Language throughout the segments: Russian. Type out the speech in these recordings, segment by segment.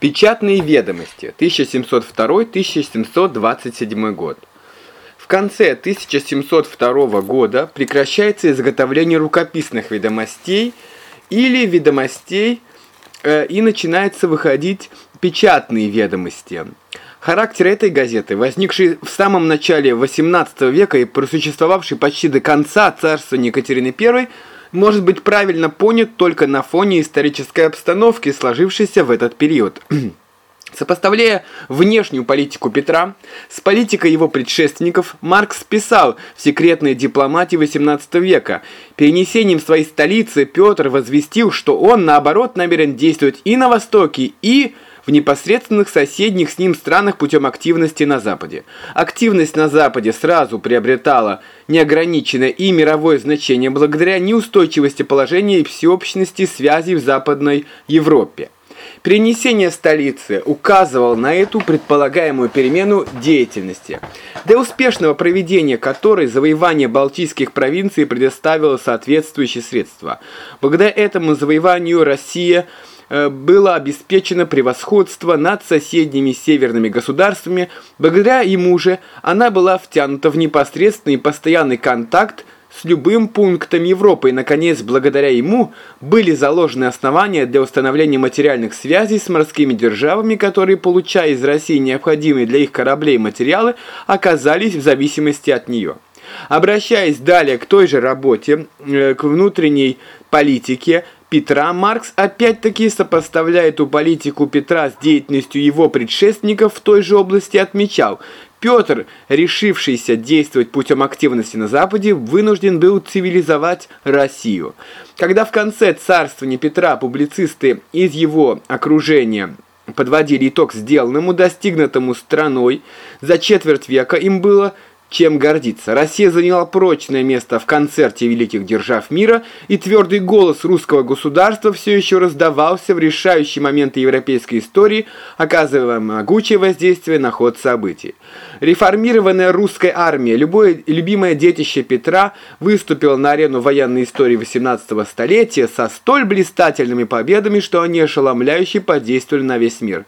Печатные ведомости, 1702-1727 год. В конце 1702 года прекращается изготовление рукописных ведомостей или ведомостей э, и начинается выходить печатные ведомости. Характер этой газеты, возникший в самом начале XVIII века и просуществовавший почти до конца царствования Екатерины I, может быть правильно понят только на фоне исторической обстановки, сложившейся в этот период. Сопоставляя внешнюю политику Петра с политикой его предшественников, Маркс писал в «Секретной дипломатии XVIII века». Перенесением своей столицы Петр возвестил, что он, наоборот, намерен действовать и на Востоке, и в непосредственных соседних с ним странах путем активности на Западе. Активность на Западе сразу приобретала неограниченное и мировое значение благодаря неустойчивости положения и всеобщности связей в Западной Европе. Перенесение столицы указывало на эту предполагаемую перемену деятельности, для успешного проведения которой завоевание Балтийских провинций предоставило соответствующие средства. Благодаря этому завоеванию Россия – было обеспечено превосходство над соседними северными государствами, благодаря ему же она была втянута в непосредственный постоянный контакт с любым пунктом Европы и, наконец, благодаря ему были заложены основания для установления материальных связей с морскими державами, которые, получая из России необходимые для их кораблей материалы, оказались в зависимости от нее. Обращаясь далее к той же работе, э, к внутренней политике, Петра Маркс опять-таки сопоставляя эту политику Петра с деятельностью его предшественников в той же области отмечал, Петр, решившийся действовать путем активности на Западе, вынужден был цивилизовать Россию. Когда в конце царствования Петра публицисты из его окружения подводили итог сделанному, достигнутому страной, за четверть века им было – чем гордиться. Россия заняла прочное место в концерте великих держав мира, и твердый голос русского государства все еще раздавался в решающие моменты европейской истории, оказывая могучее воздействие на ход событий. Реформированная русская армия, любое любимое детище Петра, выступила на арену военной истории XVIII столетия со столь блистательными победами, что они ошеломляюще подействовали на весь мир.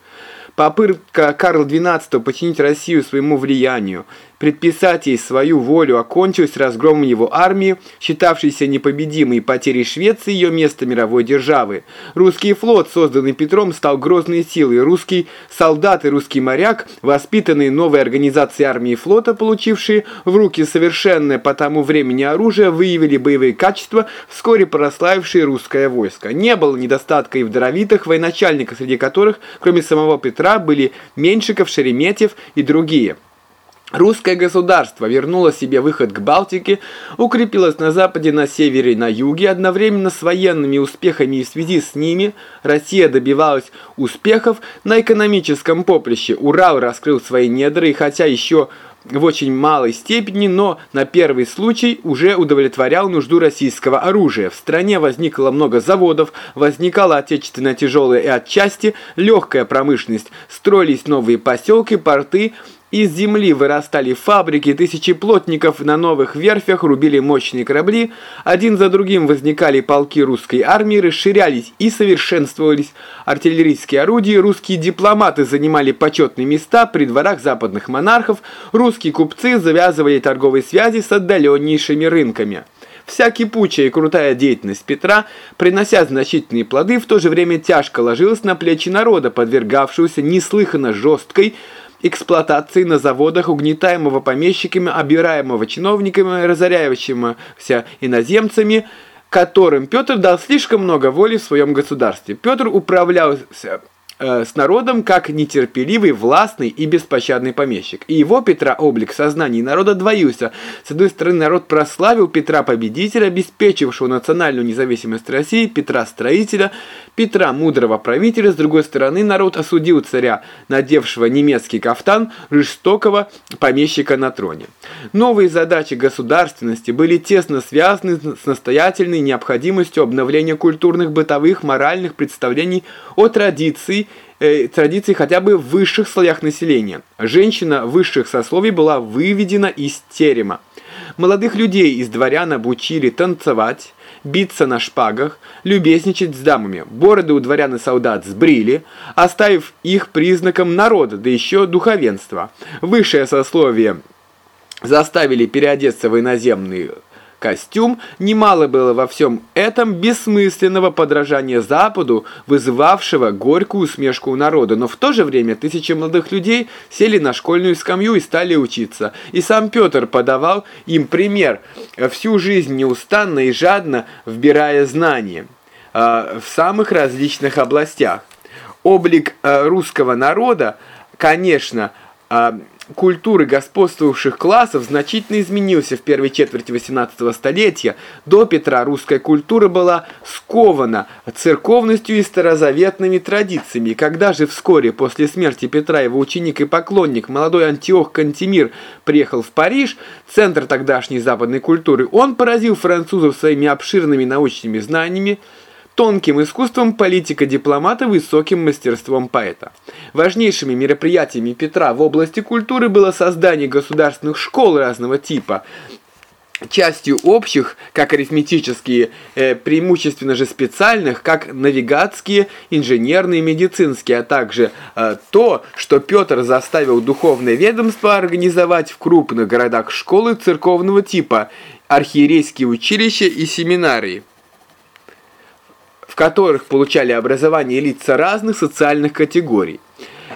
Попытка Карла XII подчинить Россию своему влиянию, предписать ей свою волю окончилась разгромом его армии, считавшейся непобедимой потерей Швеции ее место мировой державы. Русский флот, созданный Петром, стал грозной силой. Русский солдат и русский моряк, воспитанные новой организацией армии и флота, получившие в руки совершенное по тому времени оружие, выявили боевые качества, вскоре прославившие русское войско. Не было недостатка и в даровитых военачальниках, среди которых, кроме самого Петра, были Меньшиков, Шереметьев и другие. Русское государство вернуло себе выход к Балтике, укрепилось на западе, на севере и на юге, одновременно с военными успехами и в связи с ними Россия добивалась успехов на экономическом поприще. Урал раскрыл свои недра и хотя еще в очень малой степени, но на первый случай уже удовлетворял нужду российского оружия. В стране возникло много заводов, возникала отечественная тяжелая и отчасти легкая промышленность, строились новые поселки, порты, из земли вырастали фабрики, тысячи плотников на новых верфях рубили мощные корабли, один за другим возникали полки русской армии, расширялись и совершенствовались. Артиллерийские орудия, русские дипломаты занимали почетные места при дворах западных монархов, русские купцы завязывали торговые связи с отдаленнейшими рынками. Вся кипучая и крутая деятельность Петра, принося значительные плоды, в то же время тяжко ложилась на плечи народа, подвергавшегося неслыханно жесткой, эксплуатации на заводах, угнетаемого помещиками, обираемого чиновниками, разоряющимся иноземцами, которым Петр дал слишком много воли в своем государстве. Петр управлялся э, с народом как нетерпеливый, властный и беспощадный помещик. И его Петра облик сознания народа двоился. С одной стороны, народ прославил Петра Победителя, обеспечившего национальную независимость России, Петра Строителя, Петра Мудрого Правителя. С другой стороны, народ осудил царя, надевшего немецкий кафтан, жестокого помещика на троне. Новые задачи государственности были тесно связаны с настоятельной необходимостью обновления культурных, бытовых, моральных представлений о традиции э, традиций хотя бы в высших слоях населения. Женщина высших сословий была выведена из терема. Молодых людей из дворян обучили танцевать, биться на шпагах, любезничать с дамами. Бороды у дворян и солдат сбрили, оставив их признаком народа, да еще духовенства. Высшее сословие заставили переодеться в иноземные костюм, немало было во всем этом бессмысленного подражания Западу, вызывавшего горькую усмешку у народа, но в то же время тысячи молодых людей сели на школьную скамью и стали учиться. И сам Петр подавал им пример, всю жизнь неустанно и жадно вбирая знания э, в самых различных областях. Облик э, русского народа, конечно, э, культуры господствовавших классов значительно изменился в первой четверти XVIII столетия. До Петра русская культура была скована церковностью и старозаветными традициями. когда же вскоре после смерти Петра его ученик и поклонник, молодой Антиох Кантемир, приехал в Париж, центр тогдашней западной культуры, он поразил французов своими обширными научными знаниями, тонким искусством политика-дипломата, высоким мастерством поэта. Важнейшими мероприятиями Петра в области культуры было создание государственных школ разного типа, частью общих, как арифметические, э, преимущественно же специальных, как навигатские, инженерные, медицинские, а также э, то, что Петр заставил духовное ведомство организовать в крупных городах школы церковного типа, архиерейские училища и семинарии в которых получали образование лица разных социальных категорий.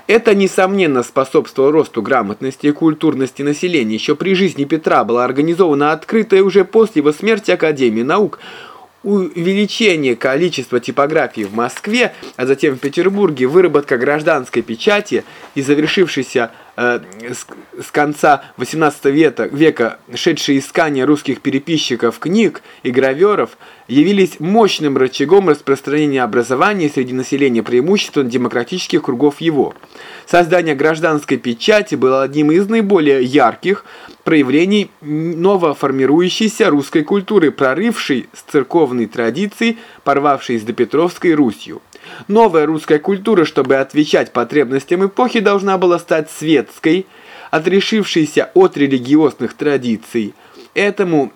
Это, несомненно, способствовало росту грамотности и культурности населения. Еще при жизни Петра была организована открытая уже после его смерти Академия наук – увеличение количества типографий в Москве, а затем в Петербурге, выработка гражданской печати и завершившийся э, с, с конца XVIII века, века шедшие искания русских переписчиков книг и граверов явились мощным рычагом распространения образования среди населения преимущественно демократических кругов его. Создание гражданской печати было одним из наиболее ярких проявлений новоформирующейся русской культуры, прорывшей с церковной традиции, порвавшей с допетровской Русью. Новая русская культура, чтобы отвечать потребностям эпохи, должна была стать светской, отрешившейся от религиозных традиций. Этому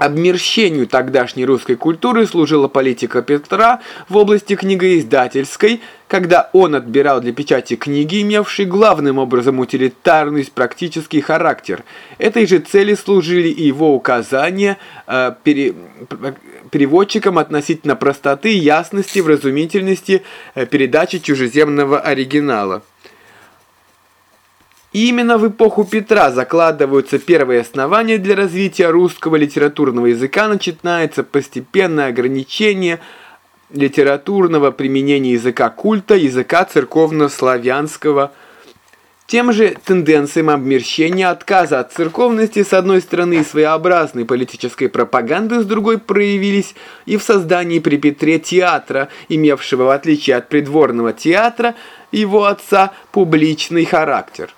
Обмерщению тогдашней русской культуры служила политика Петра в области книгоиздательской, когда он отбирал для печати книги, имевшие главным образом утилитарный практический характер. Этой же цели служили и его указания э, пере, переводчикам относительно простоты, ясности, вразумительности э, передачи чужеземного оригинала. Именно в эпоху Петра закладываются первые основания для развития русского литературного языка, начинается постепенное ограничение литературного применения языка культа, языка церковно-славянского. Тем же тенденциям обмерщения, отказа от церковности с одной стороны и своеобразной политической пропаганды с другой проявились и в создании при Петре театра, имевшего в отличие от придворного театра его отца публичный характер.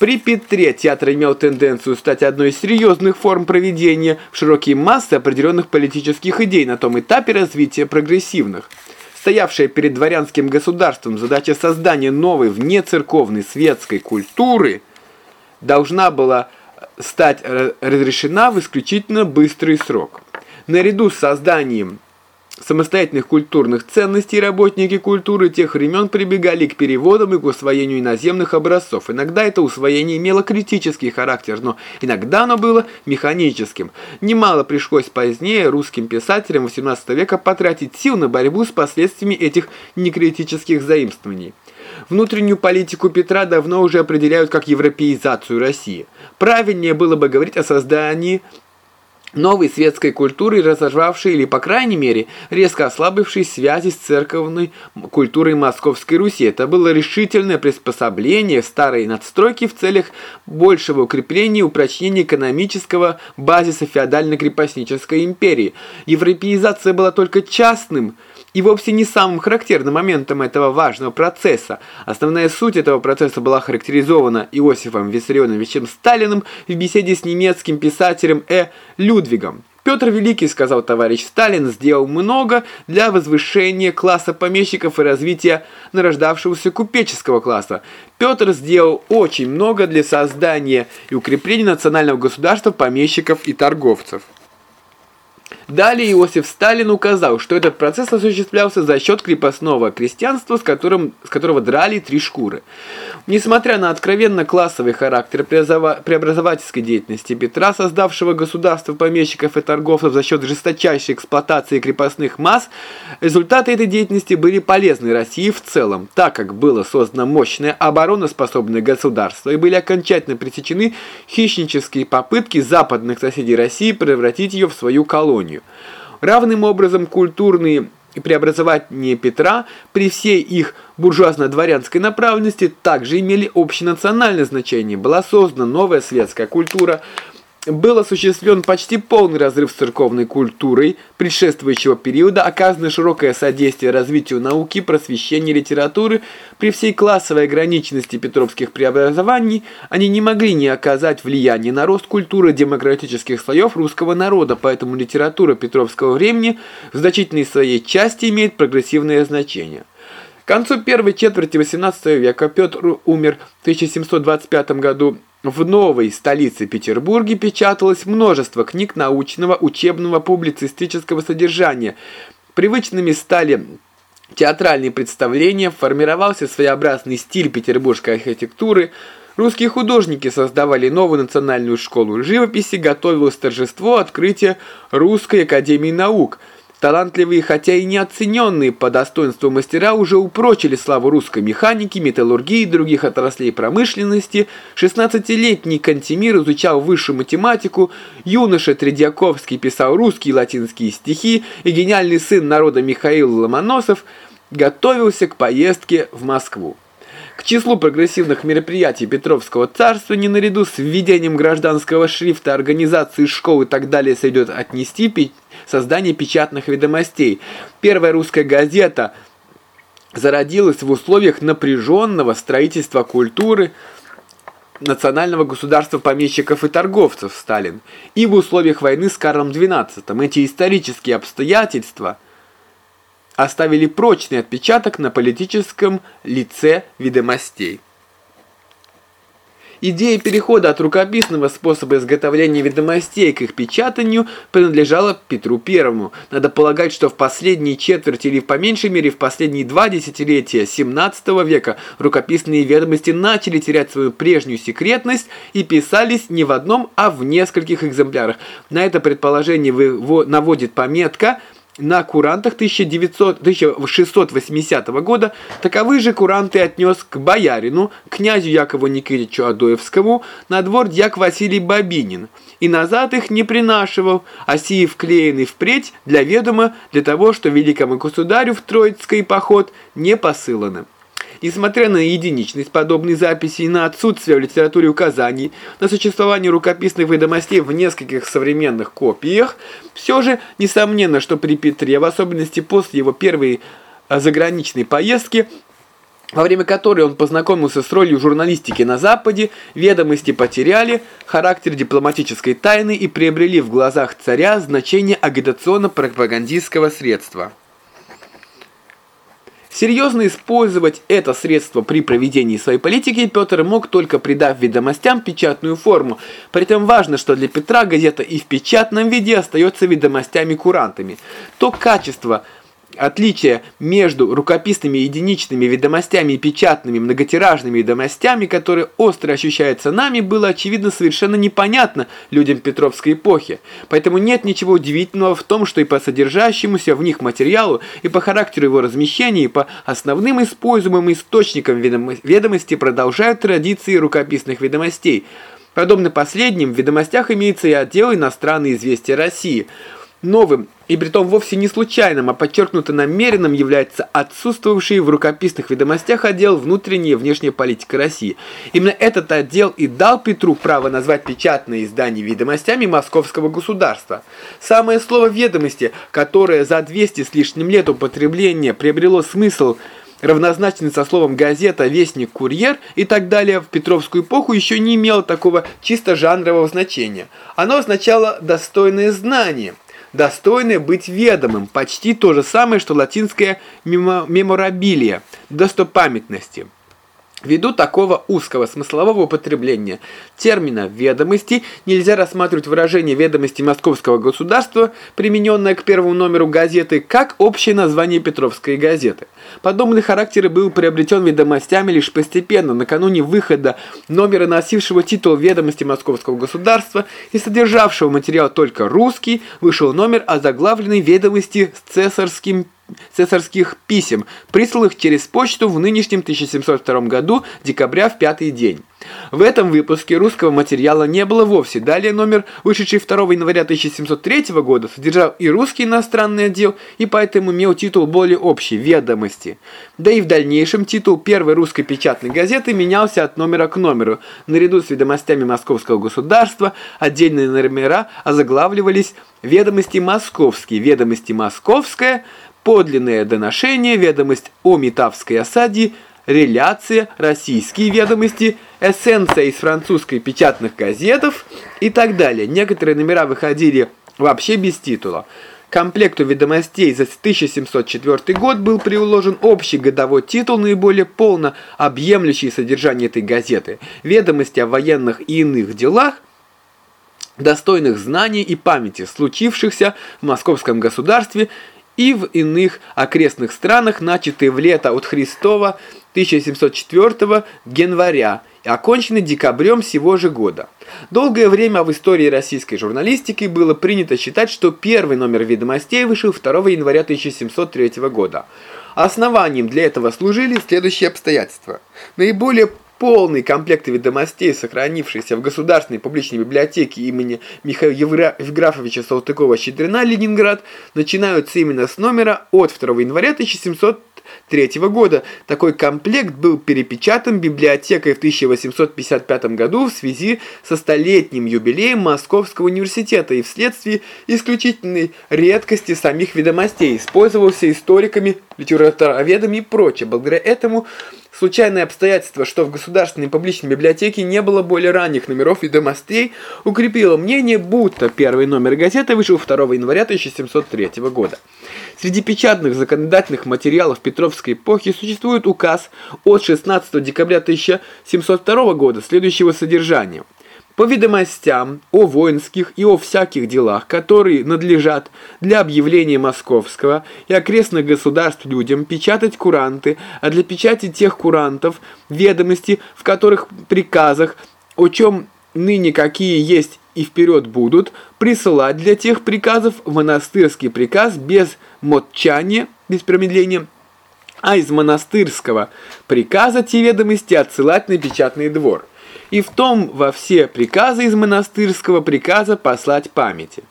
При Петре театр имел тенденцию стать одной из серьезных форм проведения в широкие массы определенных политических идей на том этапе развития прогрессивных. Стоявшая перед дворянским государством задача создания новой внецерковной светской культуры должна была стать разрешена в исключительно быстрый срок. Наряду с созданием самостоятельных культурных ценностей работники культуры тех времен прибегали к переводам и к усвоению иноземных образцов. Иногда это усвоение имело критический характер, но иногда оно было механическим. Немало пришлось позднее русским писателям XVIII века потратить сил на борьбу с последствиями этих некритических заимствований. Внутреннюю политику Петра давно уже определяют как европеизацию России. Правильнее было бы говорить о создании новой светской культурой, разорвавшей или, по крайней мере, резко ослабившей связи с церковной культурой Московской Руси. Это было решительное приспособление старой надстройки в целях большего укрепления и упрочнения экономического базиса феодально-крепостнической империи. Европеизация была только частным и вовсе не самым характерным моментом этого важного процесса. Основная суть этого процесса была характеризована Иосифом Виссарионовичем Сталиным в беседе с немецким писателем Э. Людвигом. Петр Великий, сказал товарищ Сталин, сделал много для возвышения класса помещиков и развития нарождавшегося купеческого класса. Петр сделал очень много для создания и укрепления национального государства помещиков и торговцев. Далее Иосиф Сталин указал, что этот процесс осуществлялся за счет крепостного крестьянства, с, которым, с которого драли три шкуры. Несмотря на откровенно классовый характер преобразовательской деятельности Петра, создавшего государство помещиков и торговцев за счет жесточайшей эксплуатации крепостных масс, результаты этой деятельности были полезны России в целом, так как было создано мощное обороноспособное государство и были окончательно пресечены хищнические попытки западных соседей России превратить ее в свою колонию. Равным образом культурные преобразования Петра при всей их буржуазно-дворянской направленности также имели общенациональное значение. Была создана новая светская культура, был осуществлен почти полный разрыв с церковной культурой предшествующего периода, оказано широкое содействие развитию науки, просвещения, литературы. При всей классовой ограниченности петровских преобразований они не могли не оказать влияния на рост культуры демократических слоев русского народа, поэтому литература петровского времени в значительной своей части имеет прогрессивное значение. Концу первой четверти XVIII века Петр умер в 1725 году. В новой столице Петербурге печаталось множество книг научного, учебного, публицистического содержания. Привычными стали театральные представления, формировался своеобразный стиль петербургской архитектуры, Русские художники создавали новую национальную школу живописи, готовилось торжество открытия Русской академии наук – Талантливые, хотя и неоцененные по достоинству мастера уже упрочили славу русской механики, металлургии и других отраслей промышленности. 16-летний Кантемир изучал высшую математику, юноша Тредьяковский писал русские и латинские стихи, и гениальный сын народа Михаил Ломоносов готовился к поездке в Москву. К числу прогрессивных мероприятий Петровского царства не наряду с введением гражданского шрифта, организации школ и так далее сойдет отнести создание печатных ведомостей. Первая русская газета зародилась в условиях напряженного строительства культуры, национального государства помещиков и торговцев Сталин и в условиях войны с Карлом XII. Эти исторические обстоятельства – оставили прочный отпечаток на политическом лице ведомостей. Идея перехода от рукописного способа изготовления ведомостей к их печатанию принадлежала Петру Первому. Надо полагать, что в последние четверти или по меньшей мере в последние два десятилетия 17 века рукописные ведомости начали терять свою прежнюю секретность и писались не в одном, а в нескольких экземплярах. На это предположение наводит пометка – на курантах 1900, 1680 года таковы же куранты отнес к боярину, князю Якову Никитичу Адоевскому, на двор дьяк Василий Бабинин, и назад их не принашивал, а сии вклеены впредь для ведома, для того, что великому государю в Троицкий поход не посылано. Несмотря на единичность подобной записи и на отсутствие в литературе указаний на существование рукописных ведомостей в нескольких современных копиях, все же несомненно, что при Петре, в особенности после его первой а, заграничной поездки, во время которой он познакомился с ролью журналистики на Западе, ведомости потеряли характер дипломатической тайны и приобрели в глазах царя значение агитационно-пропагандистского средства. Серьезно использовать это средство при проведении своей политики Петр мог только придав ведомостям печатную форму. При этом важно, что для Петра газета и в печатном виде остается ведомостями-курантами. То качество – Отличие между рукописными единичными ведомостями и печатными многотиражными ведомостями, которые остро ощущаются нами, было очевидно совершенно непонятно людям Петровской эпохи. Поэтому нет ничего удивительного в том, что и по содержащемуся в них материалу, и по характеру его размещения, и по основным используемым источникам ведомости продолжают традиции рукописных ведомостей. Подобно последним, в ведомостях имеется и отдел иностранные известия России – Новым, и притом вовсе не случайным, а подчеркнуто намеренным является отсутствовавший в рукописных ведомостях отдел внутренней и внешней политики России. Именно этот отдел и дал Петру право назвать печатные издания ведомостями московского государства. Самое слово «ведомости», которое за 200 с лишним лет употребления приобрело смысл равнозначный со словом «газета», «вестник», «курьер» и так далее в Петровскую эпоху еще не имело такого чисто жанрового значения. Оно означало «достойное знание», достойное быть ведомым, почти то же самое, что латинское меморабилия, достопамятности. Ввиду такого узкого смыслового употребления термина «ведомости» нельзя рассматривать выражение «ведомости Московского государства», примененное к первому номеру газеты, как общее название Петровской газеты. Подобный характер был приобретен ведомостями лишь постепенно, накануне выхода номера, носившего титул «Ведомости Московского государства» и содержавшего материал только русский, вышел номер озаглавленный «Ведомости с цесарским цесарских писем, присланных через почту в нынешнем 1702 году, декабря в пятый день. В этом выпуске русского материала не было вовсе. Далее номер, вышедший 2 января 1703 года, содержал и русский иностранный отдел, и поэтому имел титул более общий – «Ведомости». Да и в дальнейшем титул первой русской печатной газеты менялся от номера к номеру. Наряду с ведомостями Московского государства отдельные номера озаглавливались «Ведомости московские», «Ведомости московская», подлинное доношение, ведомость о Метавской осаде, реляция, российские ведомости, эссенция из французской печатных газетов и так далее. Некоторые номера выходили вообще без титула. комплекту ведомостей за 1704 год был приложен общий годовой титул, наиболее полно объемлющий содержание этой газеты. Ведомости о военных и иных делах, достойных знаний и памяти, случившихся в московском государстве и в иных окрестных странах, начатые в лето от Христова 1704 января и окончены декабрем сего же года. Долгое время в истории российской журналистики было принято считать, что первый номер «Ведомостей» вышел 2 января 1703 года. Основанием для этого служили следующие обстоятельства. Наиболее полный комплект ведомостей, сохранившийся в Государственной публичной библиотеке имени Михаила Евграфовича Салтыкова-Щедрина, Ленинград, начинаются именно с номера от 2 января 1700 1903 года. Такой комплект был перепечатан библиотекой в 1855 году в связи со столетним юбилеем Московского университета и вследствие исключительной редкости самих ведомостей, использовался историками, литературоведами и прочее. Благодаря этому Случайное обстоятельство, что в Государственной публичной библиотеке не было более ранних номеров ведомостей, укрепило мнение, будто первый номер газеты вышел 2 января 1703 года. Среди печатных законодательных материалов Петровской эпохи существует указ от 16 декабря 1702 года следующего содержания. По ведомостям о воинских и о всяких делах, которые надлежат для объявления московского и окрестных государств людям печатать куранты, а для печати тех курантов ведомости, в которых приказах, о чем ныне какие есть и вперед будут, присылать для тех приказов монастырский приказ без мотчания, без промедления, а из монастырского приказа те ведомости отсылать на печатный двор. И в том во все приказы из монастырского приказа послать памяти.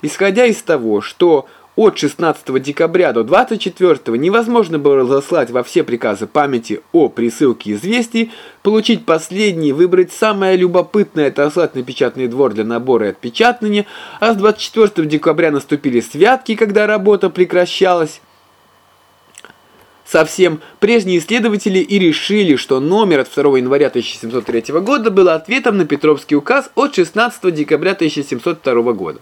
Исходя из того, что от 16 декабря до 24 невозможно было разослать во все приказы памяти о присылке известий, получить последний, выбрать самое любопытное, отослать на печатный двор для набора и отпечатывания, а с 24 декабря наступили святки, когда работа прекращалась, совсем прежние исследователи и решили, что номер от 2 января 1703 года был ответом на Петровский указ от 16 декабря 1702 года.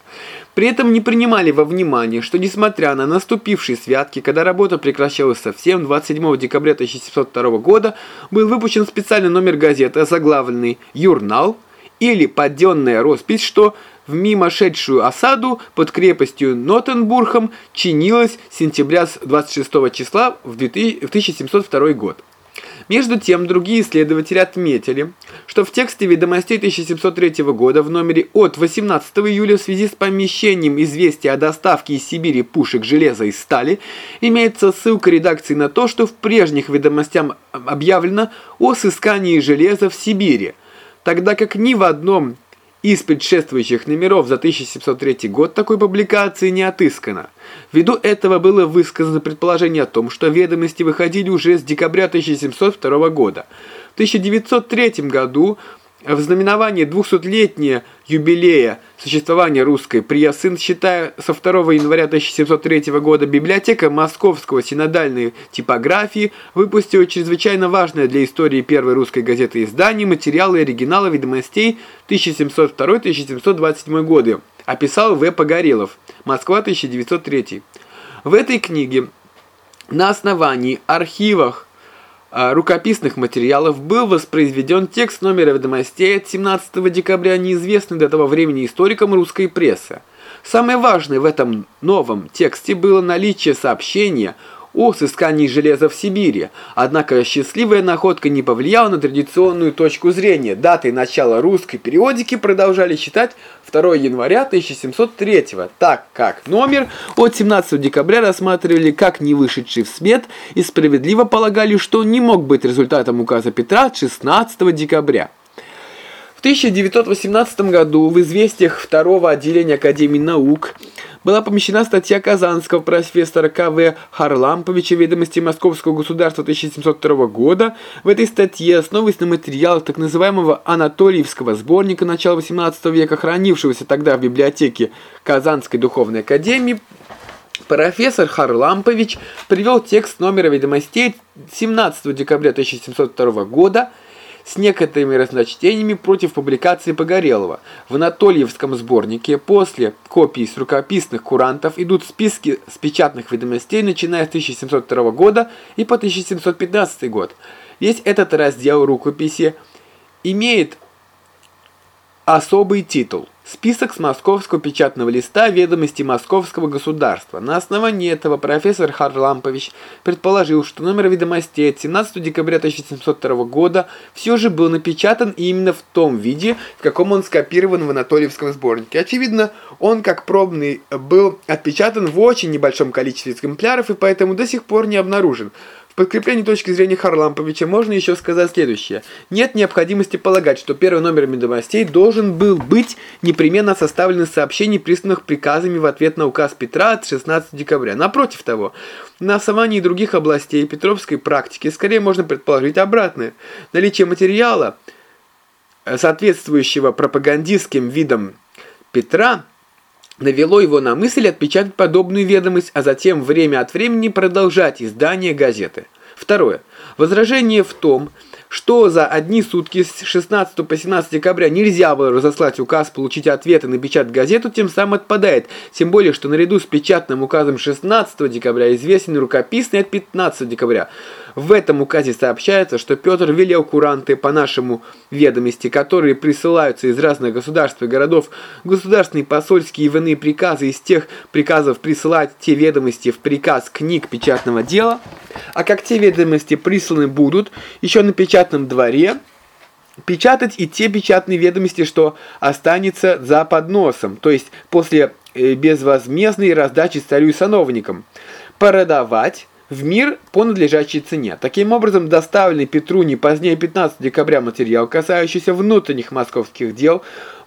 При этом не принимали во внимание, что несмотря на наступившие святки, когда работа прекращалась совсем, 27 декабря 1702 года был выпущен специальный номер газеты, озаглавленный «Юрнал», или подденная роспись, что в мимо шедшую осаду под крепостью Нотенбургом чинилась с сентября 26 числа в 1702 год. Между тем, другие исследователи отметили, что в тексте ведомостей 1703 года в номере от 18 июля в связи с помещением известия о доставке из Сибири пушек железа и стали имеется ссылка редакции на то, что в прежних ведомостях объявлено о сыскании железа в Сибири, тогда как ни в одном из предшествующих номеров за 1703 год такой публикации не отыскано. Ввиду этого было высказано предположение о том, что ведомости выходили уже с декабря 1702 года. В 1903 году в знаменование 200-летнего юбилея существования русской прессы, считая со 2 января 1703 года, библиотека Московского синодальной типографии выпустила чрезвычайно важное для истории первой русской газеты издание материалы оригинала ведомостей 1702-1727 годы. Описал В. Погорелов. Москва, 1903. В этой книге на основании архивах рукописных материалов был воспроизведен текст номера ведомостей от 17 декабря, неизвестный до того времени историкам русской прессы. Самое важное в этом новом тексте было наличие сообщения о сыскании железа в Сибири. Однако счастливая находка не повлияла на традиционную точку зрения. Датой начала русской периодики продолжали считать 2 января 1703 так как номер от 17 декабря рассматривали как не вышедший в свет и справедливо полагали, что не мог быть результатом указа Петра от 16 декабря. В 1918 году в известиях второго отделения Академии наук была помещена статья казанского профессора К.В. Харламповича «Ведомости Московского государства 1702 года». В этой статье, основываясь на материалах так называемого Анатольевского сборника начала XVIII века, хранившегося тогда в библиотеке Казанской духовной академии, Профессор Харлампович привел текст номера ведомостей 17 декабря 1702 года с некоторыми разночтениями против публикации Погорелова. В Анатольевском сборнике после копий с рукописных курантов идут списки с печатных ведомостей, начиная с 1702 года и по 1715 год. Весь этот раздел рукописи имеет особый титул – Список с московского печатного листа ведомости московского государства. На основании этого профессор Харлампович предположил, что номер ведомостей от 17 декабря 1702 года все же был напечатан именно в том виде, в каком он скопирован в Анатольевском сборнике. Очевидно, он, как пробный, был отпечатан в очень небольшом количестве экземпляров и поэтому до сих пор не обнаружен. Подкреплении точки зрения Харламповича можно еще сказать следующее. Нет необходимости полагать, что первый номер ведомостей должен был быть непременно составлен из сообщений, присланных приказами в ответ на указ Петра от 16 декабря. Напротив того, на основании других областей Петровской практики скорее можно предположить обратное. Наличие материала, соответствующего пропагандистским видам Петра, навело его на мысль отпечатать подобную ведомость, а затем время от времени продолжать издание газеты. Второе. Возражение в том, что за одни сутки с 16 по 17 декабря нельзя было разослать указ, получить ответы, напечатать газету, тем самым отпадает. Тем более, что наряду с печатным указом 16 декабря известен рукописный от 15 декабря. В этом указе сообщается, что Петр велел куранты по нашему ведомости, которые присылаются из разных государств и городов, государственные посольские и иные приказы из тех приказов присылать те ведомости в приказ книг печатного дела, а как те ведомости присланы будут еще на печатном дворе, печатать и те печатные ведомости, что останется за подносом, то есть после э, безвозмездной раздачи царю и сановникам, продавать в мир по надлежащей цене. Таким образом, доставленный Петру не позднее 15 декабря материал, касающийся внутренних московских дел,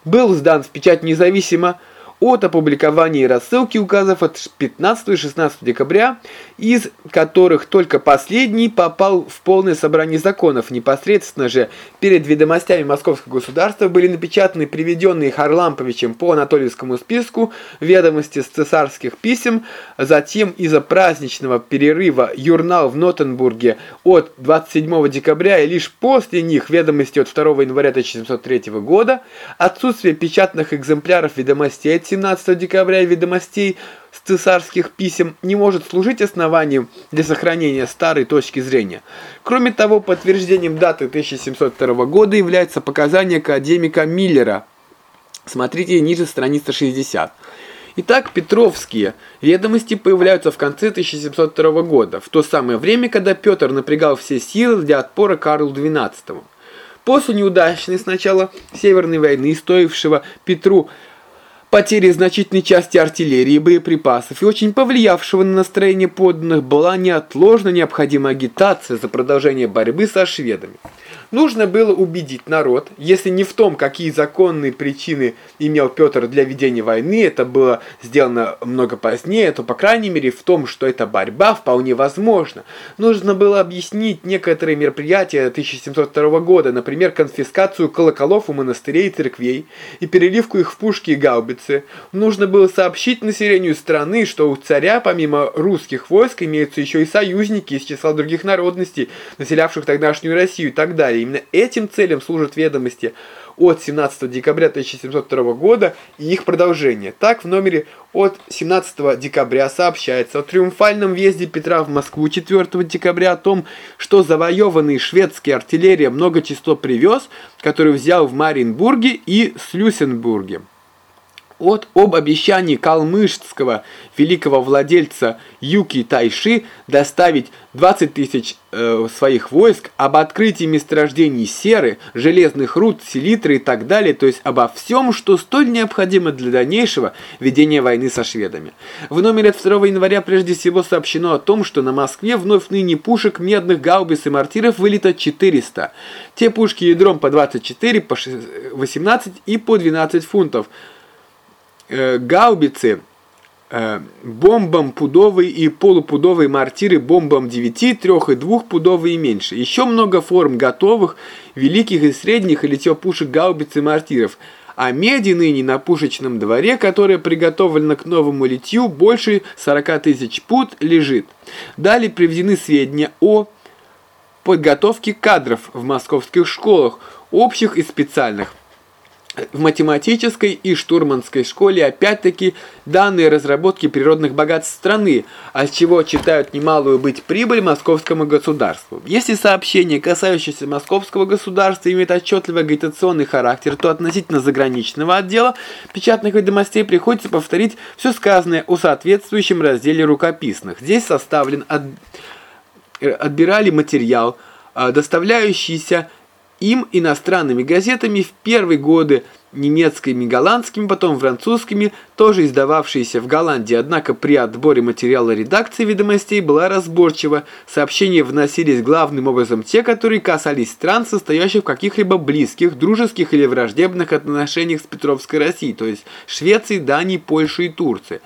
был сдан в печать независимо от опубликования и рассылки указов от 15 и 16 декабря, из которых только последний попал в полное собрание законов. Непосредственно же перед ведомостями Московского государства были напечатаны приведенные Харламповичем по Анатольевскому списку ведомости с цесарских писем, затем из-за праздничного перерыва юрнал в Нотенбурге от 27 декабря и лишь после них ведомости от 2 января 1703 года, отсутствие печатных экземпляров ведомостей 17 декабря ведомостей с цесарских писем не может служить основанием для сохранения старой точки зрения. Кроме того, подтверждением даты 1702 года является показания академика Миллера. Смотрите ниже страница 60. Итак, Петровские ведомости появляются в конце 1702 года, в то самое время, когда Петр напрягал все силы для отпора Карлу XII. После неудачной сначала Северной войны, стоившего Петру Потери значительной части артиллерии и боеприпасов и очень повлиявшего на настроение подданных была неотложно необходима агитация за продолжение борьбы со шведами. Нужно было убедить народ, если не в том, какие законные причины имел Петр для ведения войны, это было сделано много позднее, то по крайней мере в том, что эта борьба вполне возможна. Нужно было объяснить некоторые мероприятия 1702 года, например, конфискацию колоколов у монастырей и церквей и переливку их в пушки и гаубицы. Нужно было сообщить населению страны, что у царя помимо русских войск имеются еще и союзники из числа других народностей, населявших тогдашнюю Россию и так далее Именно этим целям служат ведомости от 17 декабря 1702 года и их продолжение. Так, в номере от 17 декабря сообщается о триумфальном въезде Петра в Москву 4 декабря, о том, что завоеванный шведский артиллерия много число привез, который взял в Мариенбурге и Слюсенбурге от об обещании калмыцкого великого владельца Юки Тайши доставить 20 тысяч э, своих войск, об открытии месторождений серы, железных руд, селитры и так далее, то есть обо всем, что столь необходимо для дальнейшего ведения войны со шведами. В номере от 2 января прежде всего сообщено о том, что на Москве вновь ныне пушек, медных гаубиц и мортиров вылито 400. Те пушки ядром по 24, по 18 и по 12 фунтов – э, гаубицы, э, бомбам пудовые и полупудовые мортиры бомбам 9, 3 и 2 пудовые и меньше. Еще много форм готовых, великих и средних и литье пушек гаубиц и мортиров. А меди ныне на пушечном дворе, которая приготовлена к новому литью, больше 40 тысяч пуд лежит. Далее приведены сведения о подготовке кадров в московских школах, общих и специальных в математической и штурманской школе опять-таки данные разработки природных богатств страны, от чего читают немалую быть прибыль московскому государству. Если сообщение, касающееся московского государства, имеет отчетливый агитационный характер, то относительно заграничного отдела печатных ведомостей приходится повторить все сказанное о соответствующем разделе рукописных. Здесь составлен, от... отбирали материал, а, доставляющийся им иностранными газетами в первые годы немецкими, голландскими, потом французскими, тоже издававшиеся в Голландии, однако при отборе материала редакции ведомостей была разборчива. Сообщения вносились главным образом те, которые касались стран, состоящих в каких-либо близких, дружеских или враждебных отношениях с Петровской Россией, то есть Швеции, Дании, Польши и Турции.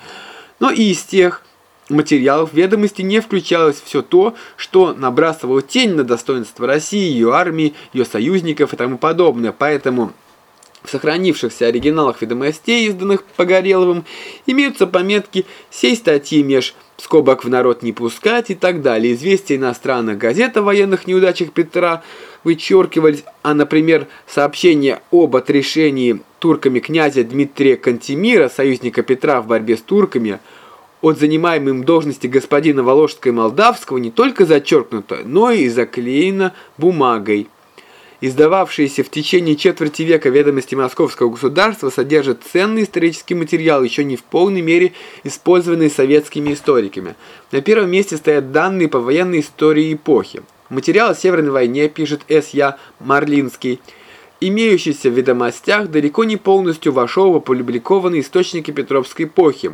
Но и из тех, материалов ведомости не включалось все то, что набрасывало тень на достоинство России, ее армии, ее союзников и тому подобное. Поэтому в сохранившихся оригиналах ведомостей, изданных Погореловым, имеются пометки «сей статьи меж скобок в народ не пускать» и так далее. Известия иностранных газет о военных неудачах Петра вычеркивались, а, например, сообщение об отрешении турками князя Дмитрия Кантемира, союзника Петра в борьбе с турками – от занимаемой им должности господина Воложского и Молдавского не только зачеркнуто, но и заклеено бумагой. Издававшиеся в течение четверти века ведомости Московского государства содержат ценный исторический материал, еще не в полной мере использованный советскими историками. На первом месте стоят данные по военной истории эпохи. Материал о Северной войне, пишет С.Я. Марлинский, имеющийся в ведомостях, далеко не полностью вошел в опубликованные источники Петровской эпохи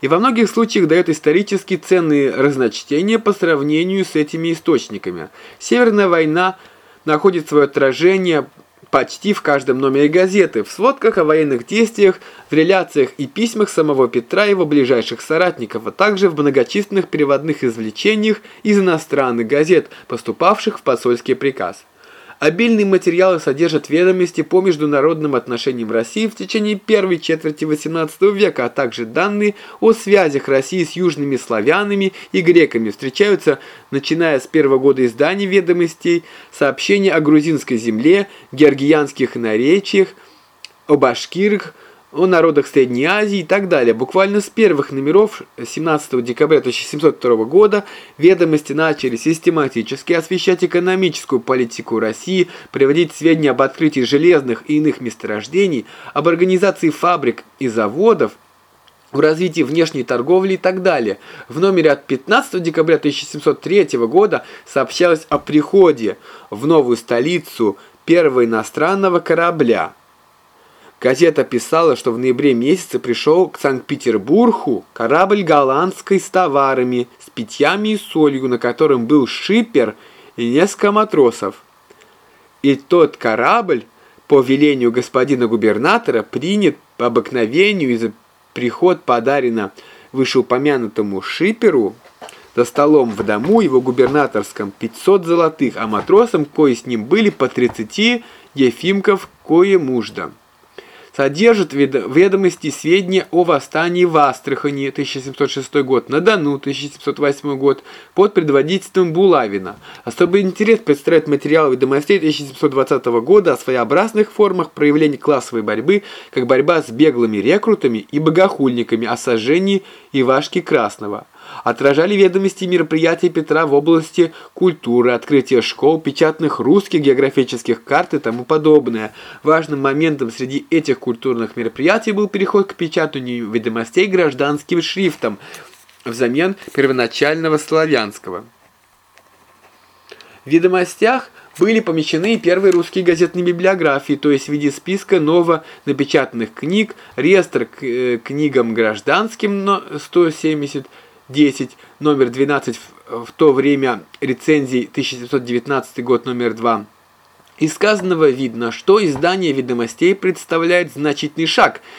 и во многих случаях дает исторически ценные разночтения по сравнению с этими источниками. Северная война находит свое отражение почти в каждом номере газеты, в сводках о военных действиях, в реляциях и письмах самого Петра и его ближайших соратников, а также в многочисленных переводных извлечениях из иностранных газет, поступавших в посольский приказ. Обильные материалы содержат ведомости по международным отношениям России в течение первой четверти XVIII века, а также данные о связях России с южными славянами и греками. Встречаются, начиная с первого года издания ведомостей, сообщения о грузинской земле, георгиянских наречиях, о башкирах, о народах Средней Азии и так далее. Буквально с первых номеров 17 декабря 1702 года ведомости начали систематически освещать экономическую политику России, приводить сведения об открытии железных и иных месторождений, об организации фабрик и заводов, в развитии внешней торговли и так далее. В номере от 15 декабря 1703 года сообщалось о приходе в новую столицу первого иностранного корабля – Газета писала, что в ноябре месяце пришел к Санкт-Петербургу корабль голландской с товарами, с питьями и солью, на котором был шипер и несколько матросов. И тот корабль, по велению господина губернатора, принят по обыкновению и за приход подарено вышеупомянутому шиперу за столом в дому его губернаторском 500 золотых, а матросам, кои с ним были, по 30 ефимков кое мужда. Содержит ведомости сведения о восстании в Астрахани 1706 год, на Дону 1708 год под предводительством Булавина. Особый интерес представляет материал ведомостей 1720 года о своеобразных формах проявления классовой борьбы, как борьба с беглыми рекрутами и богохульниками о сожжении Ивашки Красного отражали ведомости мероприятий Петра в области культуры, открытия школ, печатных русских географических карт и тому подобное. Важным моментом среди этих культурных мероприятий был переход к печатанию ведомостей гражданским шрифтом взамен первоначального славянского. В ведомостях были помещены первые русские газетные библиографии, то есть в виде списка ново напечатанных книг, реестр к э, книгам гражданским 170 10, номер 12, в, в то время рецензий 1719 год, номер 2. Из сказанного видно, что издание «Ведомостей» представляет значительный шаг –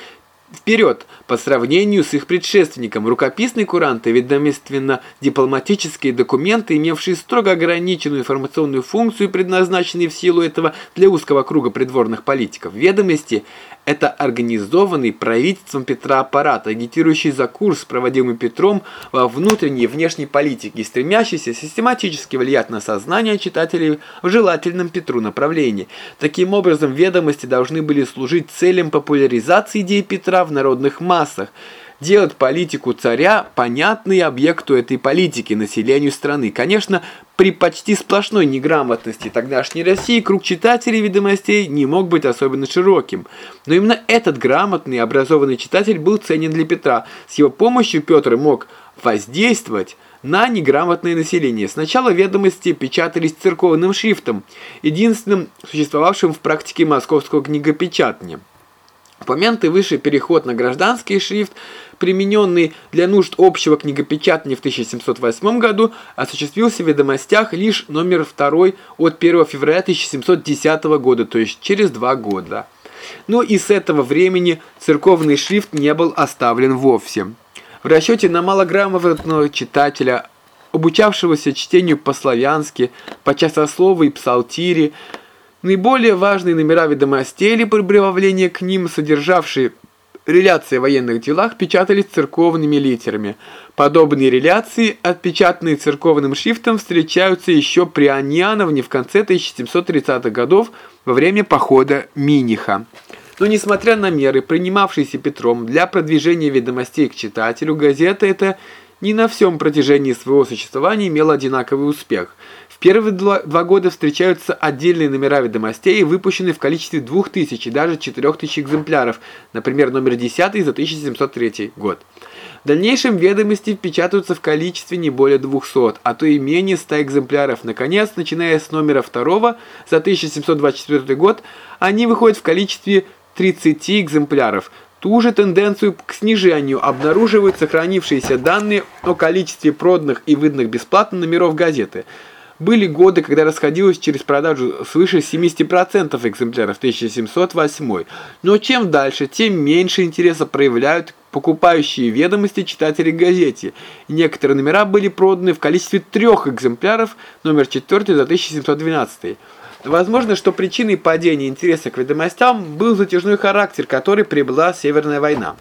вперед по сравнению с их предшественником. Рукописные куранты, ведомственно-дипломатические документы, имевшие строго ограниченную информационную функцию, предназначенные в силу этого для узкого круга придворных политиков. Ведомости – это организованный правительством Петра аппарат, агитирующий за курс, проводимый Петром во внутренней и внешней политике, стремящийся систематически влиять на сознание читателей в желательном Петру направлении. Таким образом, ведомости должны были служить целям популяризации идей Петра в народных массах, делать политику царя понятной объекту этой политики, населению страны. Конечно, при почти сплошной неграмотности тогдашней России круг читателей ведомостей не мог быть особенно широким. Но именно этот грамотный, образованный читатель был ценен для Петра. С его помощью Петр мог воздействовать на неграмотное население. Сначала ведомости печатались церковным шрифтом, единственным существовавшим в практике московского книгопечатания. Упомянутый выше переход на гражданский шрифт примененный для нужд общего книгопечатания в 1708 году, осуществился в ведомостях лишь номер 2 от 1 февраля 1710 года, то есть через два года. Но и с этого времени церковный шрифт не был оставлен вовсе. В расчете на малограмотного читателя, обучавшегося чтению по-славянски, по частослову и псалтире, наиболее важные номера ведомостей или прибавления к ним, содержавшие Реляции о военных делах печатались церковными литерами. Подобные реляции, отпечатанные церковным шрифтом, встречаются еще при Аньяновне в конце 1730-х годов во время похода Миниха. Но несмотря на меры, принимавшиеся Петром для продвижения ведомостей к читателю, газета эта не на всем протяжении своего существования имела одинаковый успех – Первые два, года встречаются отдельные номера ведомостей, выпущенные в количестве 2000 и даже 4000 экземпляров, например, номер 10 за 1703 год. В дальнейшем ведомости печатаются в количестве не более 200, а то и менее 100 экземпляров. Наконец, начиная с номера 2 за 1724 год, они выходят в количестве 30 экземпляров. Ту же тенденцию к снижению обнаруживают сохранившиеся данные о количестве проданных и выданных бесплатно номеров газеты – были годы, когда расходилось через продажу свыше 70% экземпляров 1708. Но чем дальше, тем меньше интереса проявляют покупающие ведомости читатели газете. Некоторые номера были проданы в количестве трех экземпляров, номер 4 за 1712. Возможно, что причиной падения интереса к ведомостям был затяжной характер, который приобрела Северная война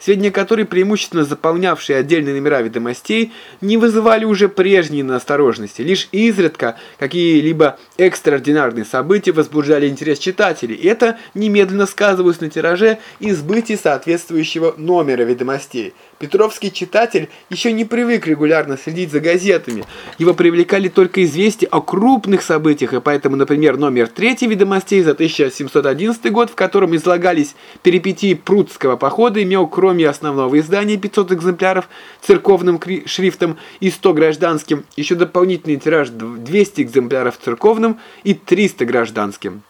сведения которой, преимущественно заполнявшие отдельные номера ведомостей, не вызывали уже прежней настороженности. Лишь изредка какие-либо экстраординарные события возбуждали интерес читателей, и это немедленно сказывалось на тираже и сбытии соответствующего номера ведомостей. Петровский читатель еще не привык регулярно следить за газетами. Его привлекали только известия о крупных событиях, и поэтому, например, номер 3 ведомостей за 1711 год, в котором излагались перипетии Прудского похода, имел кроме основного издания 500 экземпляров церковным шрифтом и 100 гражданским, еще дополнительный тираж 200 экземпляров церковным и 300 гражданским.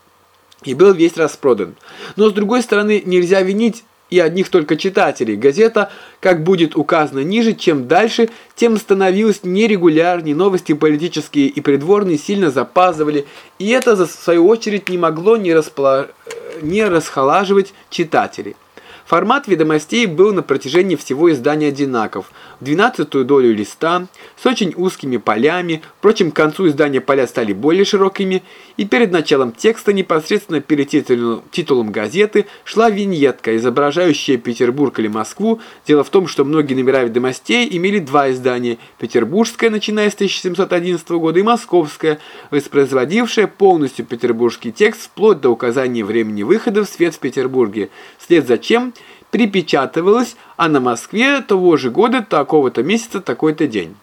И был весь распродан. Но с другой стороны, нельзя винить и одних только читателей. Газета, как будет указано ниже, чем дальше, тем становилась нерегулярнее, новости политические и придворные сильно запаздывали, и это, за свою очередь, не могло не, располож... не расхолаживать читателей. Формат ведомостей был на протяжении всего издания одинаков. Двенадцатую долю листа, с очень узкими полями, впрочем, к концу издания поля стали более широкими, и перед началом текста, непосредственно перед титулом, титулом газеты, шла виньетка, изображающая Петербург или Москву. Дело в том, что многие номера ведомостей имели два издания – Петербургское, начиная с 1711 года, и Московское, воспроизводившее полностью петербургский текст вплоть до указания времени выхода в свет в Петербурге, вслед за чем припечатывалось, а на Москве того же года, такого-то месяца, такой-то день.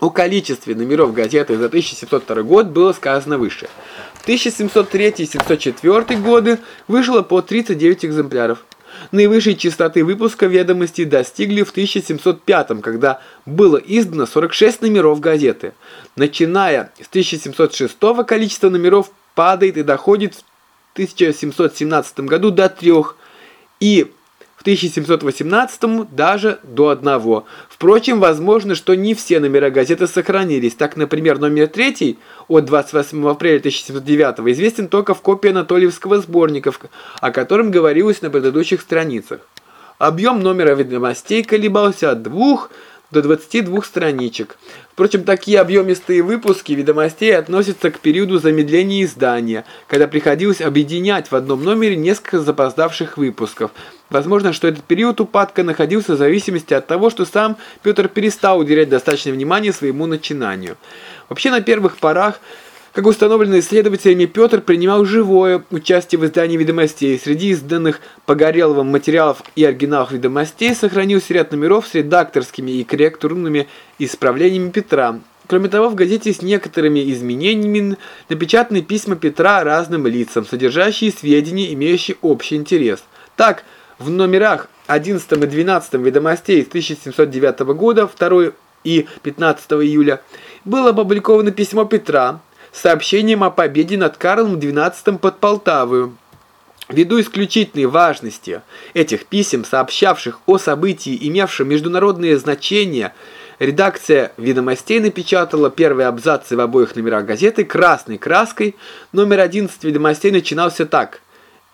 О количестве номеров газеты за 1702 год было сказано выше. В 1703-1704 годы вышло по 39 экземпляров. Наивысшей частоты выпуска ведомостей достигли в 1705, когда было издано 46 номеров газеты. Начиная с 1706 количество номеров падает и доходит в 1717 году до трех, и в 1718 даже до одного. Впрочем, возможно, что не все номера газеты сохранились. Так, например, номер 3 от 28 апреля 1709 известен только в копии Анатольевского сборника, о котором говорилось на предыдущих страницах. Объем номера ведомостей колебался от двух до 22 страничек. Впрочем, такие объемистые выпуски ведомостей относятся к периоду замедления издания, когда приходилось объединять в одном номере несколько запоздавших выпусков. Возможно, что этот период упадка находился в зависимости от того, что сам Петр перестал уделять достаточное внимание своему начинанию. Вообще, на первых порах как установлено исследователями, Петр принимал живое участие в издании ведомостей. Среди изданных Погореловым материалов и оригиналов ведомостей сохранился ряд номеров с редакторскими и корректурными исправлениями Петра. Кроме того, в газете с некоторыми изменениями напечатаны письма Петра разным лицам, содержащие сведения, имеющие общий интерес. Так, в номерах 11 и 12 ведомостей с 1709 года, 2 и 15 июля, было опубликовано письмо Петра, сообщением о победе над Карлом XII под Полтавою. Ввиду исключительной важности этих писем, сообщавших о событии, имевшем международное значение, редакция «Ведомостей» напечатала первые абзацы в обоих номерах газеты красной краской. Номер 11 «Ведомостей» начинался так.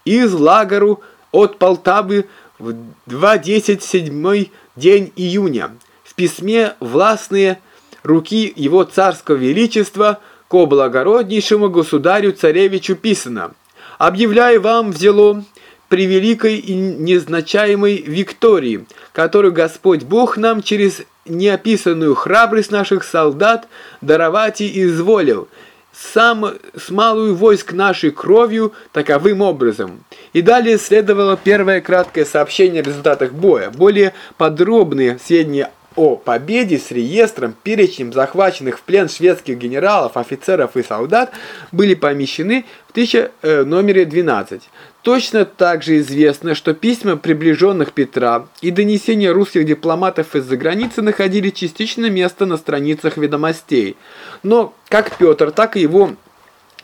«Из Лагору от Полтавы в 2.10 день июня. В письме властные руки его царского величества – ко благороднейшему государю-царевичу писано «Объявляю вам взяло при великой и незначаемой Виктории, которую Господь Бог нам через неописанную храбрость наших солдат даровать и изволил, сам с малую войск нашей кровью таковым образом. И далее следовало первое краткое сообщение о результатах боя. Более подробные сведения о победе с реестром, перечнем захваченных в плен шведских генералов, офицеров и солдат были помещены в 1000, э, номере 12. Точно так же известно, что письма приближенных Петра и донесения русских дипломатов из-за границы находили частично место на страницах ведомостей. Но как Петр, так и его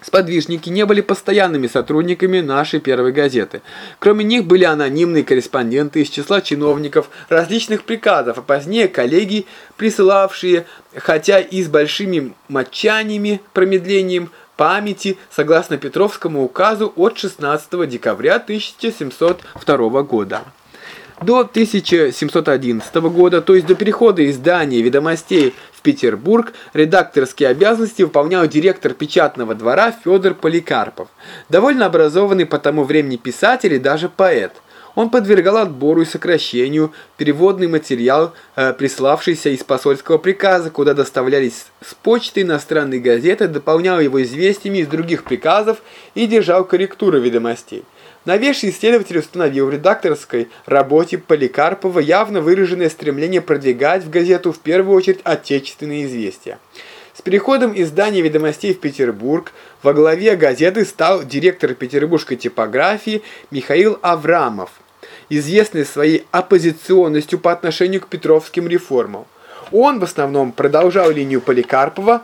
Сподвижники не были постоянными сотрудниками нашей первой газеты. Кроме них были анонимные корреспонденты из числа чиновников различных приказов, а позднее коллеги, присылавшие, хотя и с большими мочаниями, промедлением, памяти, согласно Петровскому указу от 16 декабря 1702 года. До 1711 года, то есть до перехода издания ведомостей Петербург, редакторские обязанности выполнял директор печатного двора Федор Поликарпов, довольно образованный по тому времени писатель и даже поэт. Он подвергал отбору и сокращению переводный материал, э, приславшийся из посольского приказа, куда доставлялись с почты иностранные газеты, дополнял его известиями из других приказов и держал корректуру ведомостей. Новейший исследователь установил в редакторской работе Поликарпова явно выраженное стремление продвигать в газету в первую очередь отечественные известия. С переходом издания «Ведомостей» в Петербург во главе газеты стал директор петербургской типографии Михаил Аврамов, известный своей оппозиционностью по отношению к петровским реформам. Он в основном продолжал линию Поликарпова,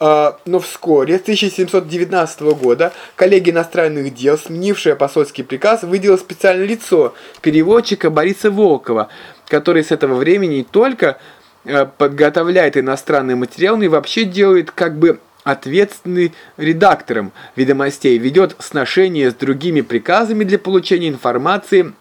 но вскоре, с 1719 года, коллеги иностранных дел, сменившие посольский приказ, выделил специальное лицо, переводчика Бориса Волкова, который с этого времени не только а, подготовляет иностранный материал, но и вообще делает как бы ответственный редактором ведомостей, ведет сношения с другими приказами для получения информации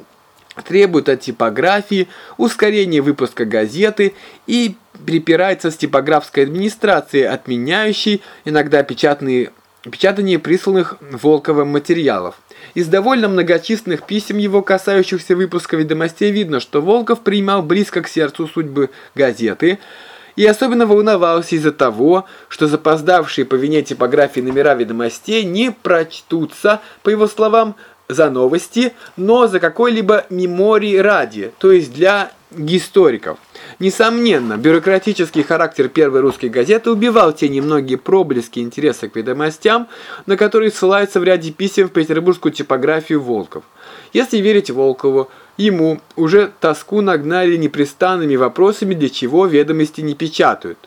требует от типографии ускорения выпуска газеты и припирается с типографской администрацией, отменяющей иногда печатные печатание присланных Волковым материалов. Из довольно многочисленных писем его, касающихся выпуска ведомостей, видно, что Волков принимал близко к сердцу судьбы газеты и особенно волновался из-за того, что запоздавшие по вине типографии номера ведомостей не прочтутся, по его словам, за новости, но за какой-либо мемории ради, то есть для историков. Несомненно, бюрократический характер первой русской газеты убивал те немногие проблески интереса к ведомостям, на которые ссылается в ряде писем в петербургскую типографию Волков. Если верить Волкову, ему уже тоску нагнали непрестанными вопросами, для чего ведомости не печатают.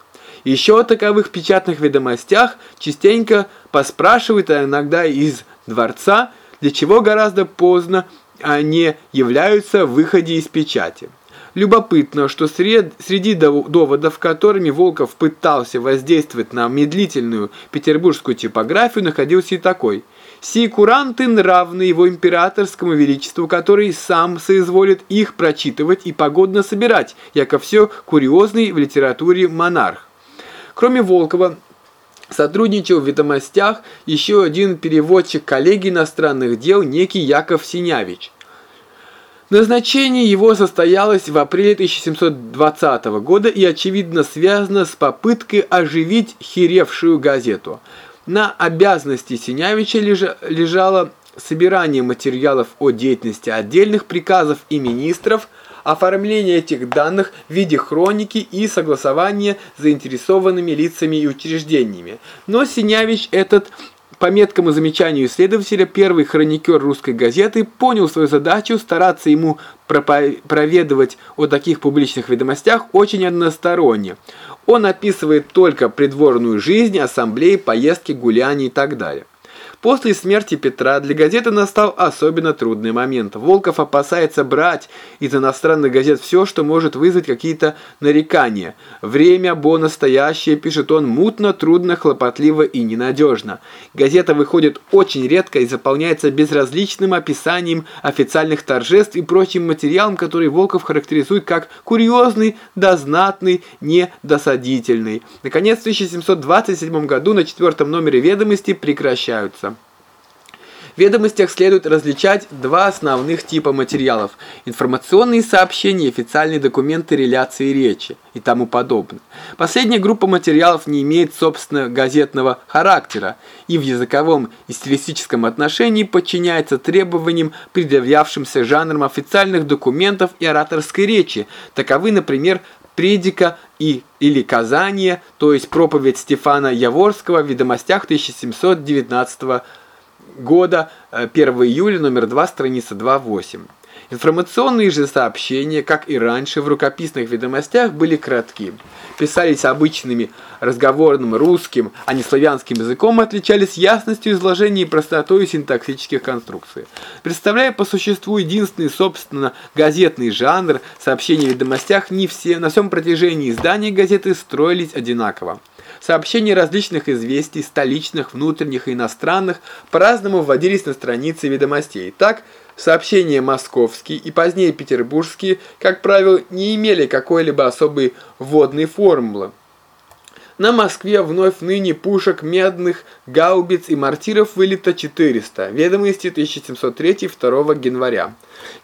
Еще о таковых печатных ведомостях частенько поспрашивают, а иногда из дворца, для чего гораздо поздно они являются в выходе из печати. Любопытно, что среди доводов, которыми Волков пытался воздействовать на медлительную петербургскую типографию, находился и такой. «Сии куранты нравны его императорскому величеству, который сам соизволит их прочитывать и погодно собирать, яко все курьезный в литературе монарх». Кроме Волкова, сотрудничал в ведомостях еще один переводчик коллеги иностранных дел, некий Яков Синявич. Назначение его состоялось в апреле 1720 года и, очевидно, связано с попыткой оживить херевшую газету. На обязанности Синявича лежало собирание материалов о деятельности отдельных приказов и министров, оформление этих данных в виде хроники и согласование с заинтересованными лицами и учреждениями. Но Синявич этот по меткому замечанию исследователя, первый хроникер русской газеты понял свою задачу стараться ему проведывать о таких публичных ведомостях очень односторонне. Он описывает только придворную жизнь, ассамблеи, поездки, гуляния и так далее. После смерти Петра для газеты настал особенно трудный момент. Волков опасается брать из иностранных газет все, что может вызвать какие-то нарекания. Время, бо настоящее, пишет он, мутно, трудно, хлопотливо и ненадежно. Газета выходит очень редко и заполняется безразличным описанием официальных торжеств и прочим материалом, который Волков характеризует как курьезный, дознатный, недосадительный. Наконец, в 1727 году на четвертом номере «Ведомости» прекращаются. Ведомостях следует различать два основных типа материалов – информационные сообщения, официальные документы, реляции речи и тому подобное. Последняя группа материалов не имеет, собственно, газетного характера и в языковом и стилистическом отношении подчиняется требованиям, предъявлявшимся жанрам официальных документов и ораторской речи. Таковы, например, предика и или Казание, то есть проповедь Стефана Яворского в ведомостях 1719 года года, 1 э, июля, номер 2, страница 2.8. Информационные же сообщения, как и раньше, в рукописных ведомостях были кратки. Писались обычными разговорным русским, а не славянским языком, отличались ясностью изложения и простотой синтаксических конструкций. Представляя по существу единственный, собственно, газетный жанр, сообщения в ведомостях не все на всем протяжении издания газеты строились одинаково. Сообщения различных известий, столичных, внутренних и иностранных, по-разному вводились на страницы ведомостей. Так, сообщения московские и позднее петербургские, как правило, не имели какой-либо особой вводной формулы. На Москве вновь ныне пушек медных, гаубиц и мортиров вылито 400. Ведомости 1703 2 января.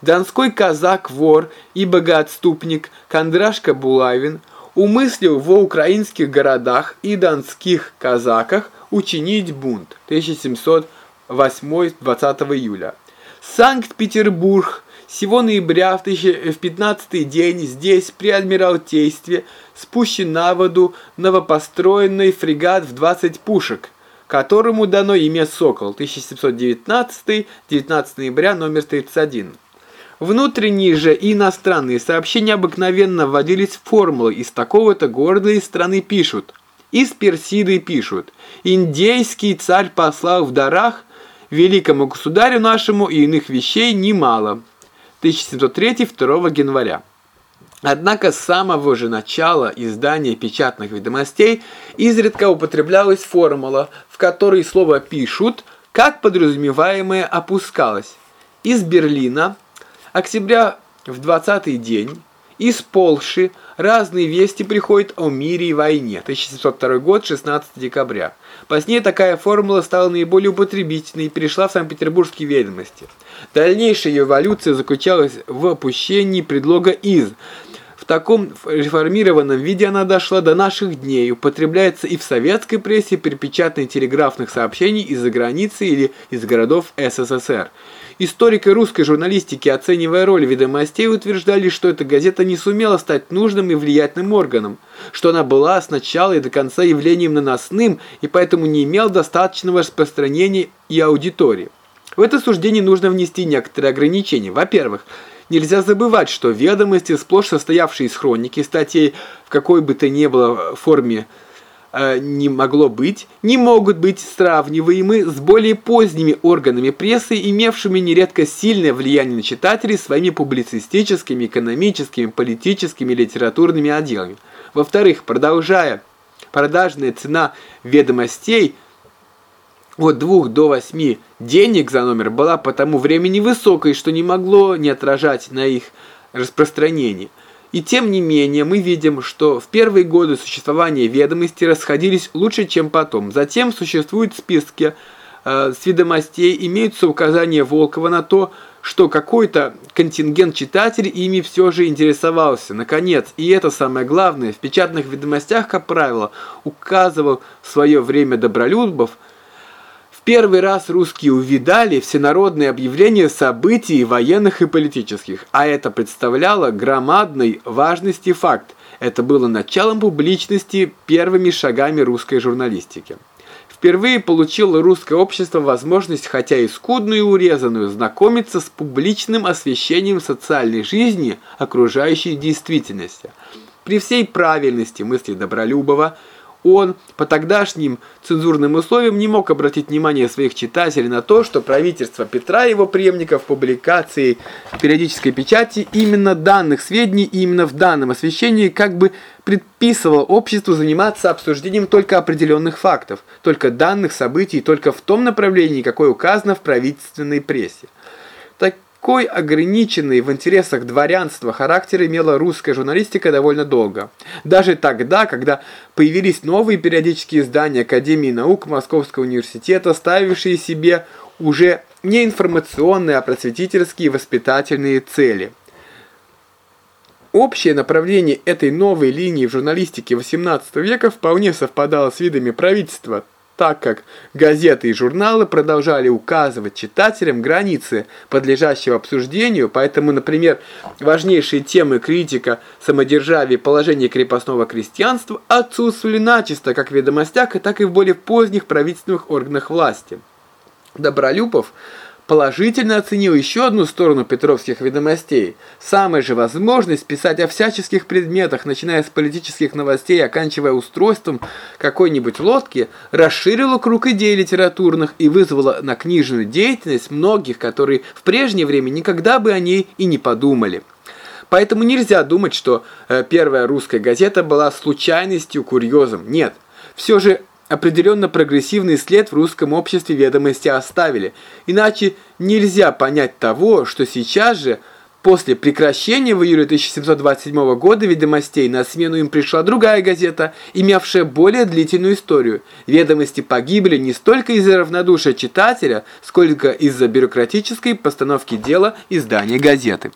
Донской казак-вор и богоотступник Кондрашка Булавин умыслил во украинских городах и донских казаках учинить бунт 1708 20 июля. Санкт-Петербург Сего ноября в 15 день здесь при Адмиралтействе спущен на воду новопостроенный фрегат в 20 пушек, которому дано имя «Сокол» 1719 19 ноября номер 31. Внутренние же и иностранные сообщения обыкновенно вводились в формулы из такого-то города и страны пишут. Из Персиды пишут. Индейский царь послал в дарах великому государю нашему и иных вещей немало. 1703 2 января. Однако с самого же начала издания печатных ведомостей изредка употреблялась формула, в которой слово «пишут» как подразумеваемое опускалось. Из Берлина Октября в 20-й день из Полши разные вести приходят о мире и войне. 1702 год, 16 декабря. Позднее такая формула стала наиболее употребительной и перешла в Санкт-Петербургские ведомости. Дальнейшая ее эволюция заключалась в опущении предлога «из», в таком реформированном виде она дошла до наших дней, употребляется и в советской прессе при печатной телеграфных сообщений из-за границы или из городов СССР. Историки русской журналистики, оценивая роль ведомостей, утверждали, что эта газета не сумела стать нужным и влиятельным органом, что она была с начала и до конца явлением наносным и поэтому не имела достаточного распространения и аудитории. В это суждение нужно внести некоторые ограничения. Во-первых, нельзя забывать, что ведомости, сплошь состоявшие из хроники, статей в какой бы то ни было форме, не могло быть, не могут быть сравниваемы с более поздними органами прессы, имевшими нередко сильное влияние на читателей своими публицистическими, экономическими, политическими, литературными отделами. Во-вторых, продолжая, продажная цена ведомостей от 2 до 8 денег за номер была по тому времени высокой, что не могло не отражать на их распространении. И тем не менее мы видим, что в первые годы существования ведомости расходились лучше, чем потом. Затем существуют списки э, с ведомостей, имеются указания Волкова на то, что какой-то контингент читателей ими все же интересовался. Наконец, и это самое главное, в печатных ведомостях, как правило, указывал в свое время Добролюбов – первый раз русские увидали всенародные объявления событий военных и политических, а это представляло громадной важности факт. Это было началом публичности, первыми шагами русской журналистики. Впервые получило русское общество возможность, хотя и скудную и урезанную, знакомиться с публичным освещением социальной жизни окружающей действительности. При всей правильности мысли Добролюбова – он по тогдашним цензурным условиям не мог обратить внимание своих читателей на то, что правительство Петра и его преемников в публикации периодической печати именно данных сведений именно в данном освещении как бы предписывало обществу заниматься обсуждением только определенных фактов, только данных событий, только в том направлении, какое указано в правительственной прессе. Такой ограниченный в интересах дворянства характер имела русская журналистика довольно долго. Даже тогда, когда появились новые периодические издания Академии наук Московского университета, ставившие себе уже не информационные, а просветительские и воспитательные цели. Общее направление этой новой линии в журналистике XVIII века вполне совпадало с видами правительства – так как газеты и журналы продолжали указывать читателям границы подлежащего обсуждению, поэтому, например, важнейшие темы критика самодержавия и положения крепостного крестьянства отсутствовали начисто как в ведомостях, так и в более поздних правительственных органах власти. Добролюбов положительно оценил еще одну сторону петровских ведомостей. Самая же возможность писать о всяческих предметах, начиная с политических новостей оканчивая устройством какой-нибудь лодки, расширила круг идей литературных и вызвала на книжную деятельность многих, которые в прежнее время никогда бы о ней и не подумали. Поэтому нельзя думать, что э, первая русская газета была случайностью, курьезом. Нет, все же определенно прогрессивный след в русском обществе ведомости оставили. Иначе нельзя понять того, что сейчас же, после прекращения в июле 1727 года ведомостей, на смену им пришла другая газета, имевшая более длительную историю. Ведомости погибли не столько из-за равнодушия читателя, сколько из-за бюрократической постановки дела издания газеты.